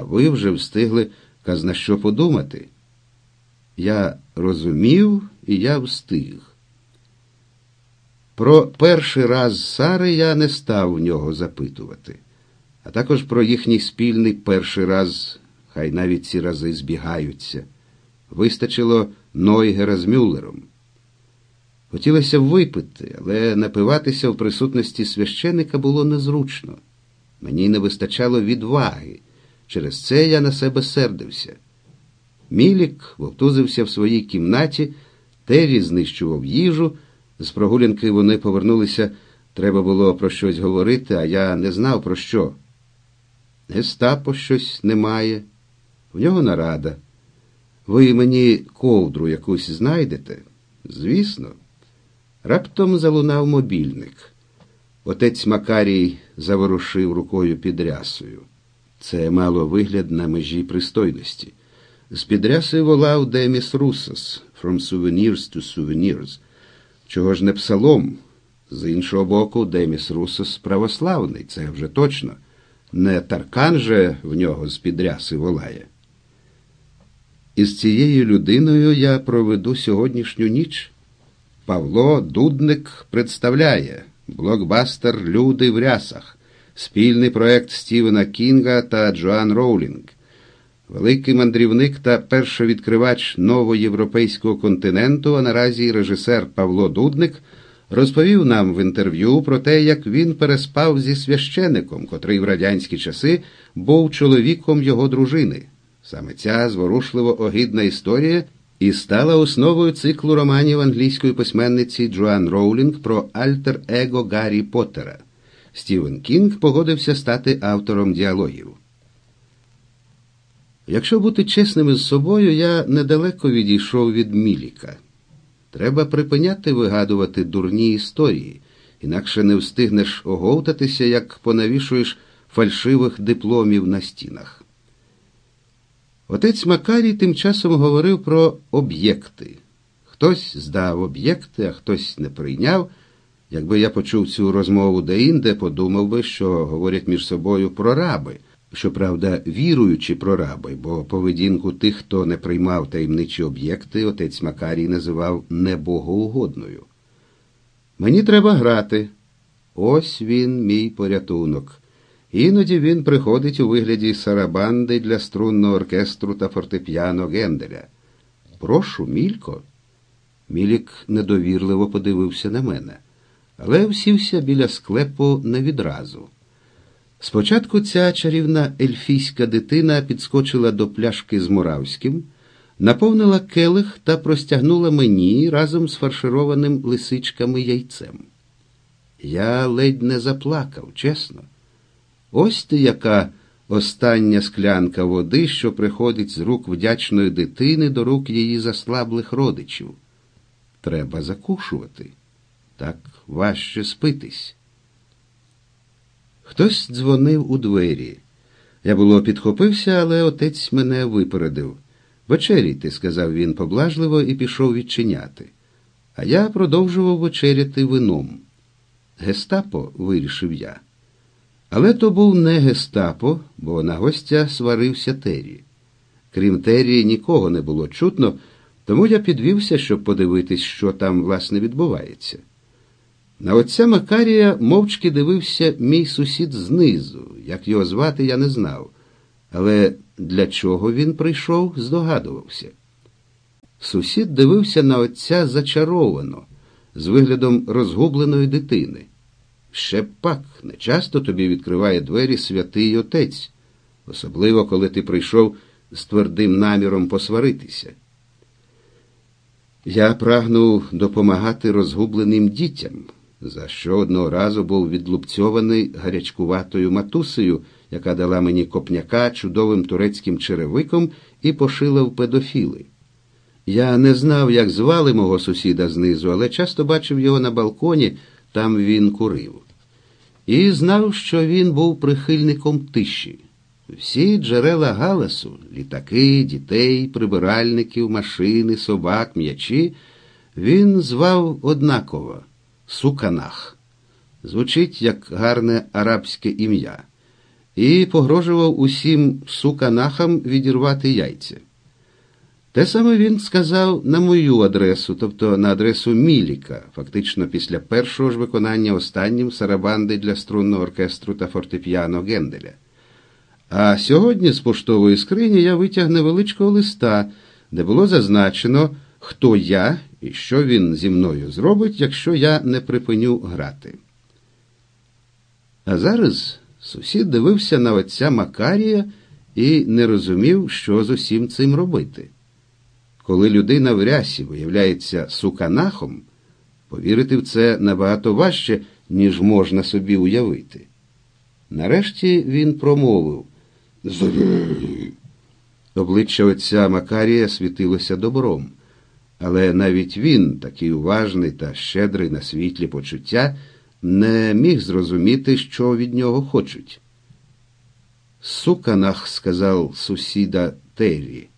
а ви вже встигли казна що подумати. Я розумів, і я встиг. Про перший раз Сари я не став в нього запитувати, а також про їхній спільний перший раз, хай навіть ці рази збігаються. Вистачило Нойгера з Мюллером. Хотілося випити, але напиватися в присутності священика було незручно. Мені не вистачало відваги. Через це я на себе сердився. Мілік вовтузився в своїй кімнаті, Террі знищував їжу. З прогулянки вони повернулися, треба було про щось говорити, а я не знав про що. Гестапо щось немає, в нього нарада. Ви мені ковдру якусь знайдете? Звісно. Раптом залунав мобільник. Отець Макарій заворушив рукою під рясою. Це мало вигляд на межі пристойності. З під ряси волав Деміс Русос «From souvenirs to souvenirs». Чого ж не псалом? З іншого боку, Деміс Русос православний, це вже точно. Не таркан же в нього з під ряси волає. Із цією людиною я проведу сьогоднішню ніч. Павло Дудник представляє блокбастер Люди в рясах, спільний проект Стівена Кінга та Джоан Роулінг. Великий мандрівник та першовідкривач новоєвропейського континенту, а наразі режисер Павло Дудник розповів нам в інтерв'ю про те, як він переспав зі священником, котрий в радянські часи був чоловіком його дружини. Саме ця зворушливо огидна історія і стала основою циклу романів англійської письменниці Джоан Роулінг про альтер-его Гаррі Поттера. Стівен Кінг погодився стати автором діалогів. Якщо бути чесним із собою, я недалеко відійшов від Міліка. Треба припиняти вигадувати дурні історії, інакше не встигнеш оговтатися, як понавішуєш фальшивих дипломів на стінах. Отець Макарій тим часом говорив про об'єкти. Хтось здав об'єкти, а хтось не прийняв. Якби я почув цю розмову деінде, подумав би, що говорять між собою прораби, щоправда, віруючи прораби, бо поведінку тих, хто не приймав таємничі об'єкти, отець Макарій називав небогоугодною. Мені треба грати. Ось він, мій порятунок. Іноді він приходить у вигляді сарабанди для струнного оркестру та фортепіано Генделя. Прошу, Мілько. Мілік недовірливо подивився на мене, але всівся біля склепу не відразу. Спочатку ця чарівна ельфійська дитина підскочила до пляшки з Муравським, наповнила келих та простягнула мені разом з фаршированим лисичками яйцем. Я ледь не заплакав, чесно. Ось ти яка остання склянка води, що приходить з рук вдячної дитини до рук її заслаблих родичів. Треба закушувати. Так важче спитись. Хтось дзвонив у двері. Я було підхопився, але отець мене випередив. Вечерійте, сказав він поблажливо і пішов відчиняти. А я продовжував вечеряти вином. Гестапо, вирішив я. Але то був не гестапо, бо на гостя сварився Террі. Крім Террі, нікого не було чутно, тому я підвівся, щоб подивитись, що там, власне, відбувається. На отця Макарія мовчки дивився мій сусід знизу. Як його звати, я не знав. Але для чого він прийшов, здогадувався. Сусід дивився на отця зачаровано, з виглядом розгубленої дитини. Ще пак не часто тобі відкриває двері святий отець, особливо коли ти прийшов з твердим наміром посваритися. Я прагнув допомагати розгубленим дітям, за що одного разу був відлупцьований гарячкуватою матусею, яка дала мені копняка чудовим турецьким черевиком і пошила в педофіли. Я не знав, як звали мого сусіда знизу, але часто бачив його на балконі, там він курив. І знав, що він був прихильником тиші. Всі джерела галасу літаки, дітей, прибиральників, машини, собак, м'ячі, він звав однаково Суканах. Звучить як гарне арабське ім'я. і погрожував усім суканахам відірвати яйця. Те саме він сказав на мою адресу, тобто на адресу Міліка, фактично після першого ж виконання останнім сарабанди для струнного оркестру та фортепіано Генделя. А сьогодні з поштової скрині я витяг невеличкого листа, де було зазначено, хто я і що він зі мною зробить, якщо я не припиню грати. А зараз сусід дивився на отця Макарія і не розумів, що з усім цим робити. Коли людина в рясі виявляється суканахом, повірити в це набагато важче, ніж можна собі уявити. Нарешті він промовив Обличчя отця Макарія світилося добром, але навіть він, такий уважний та щедрий на світлі почуття, не міг зрозуміти, що від нього хочуть. Суканах, сказав сусіда Террі.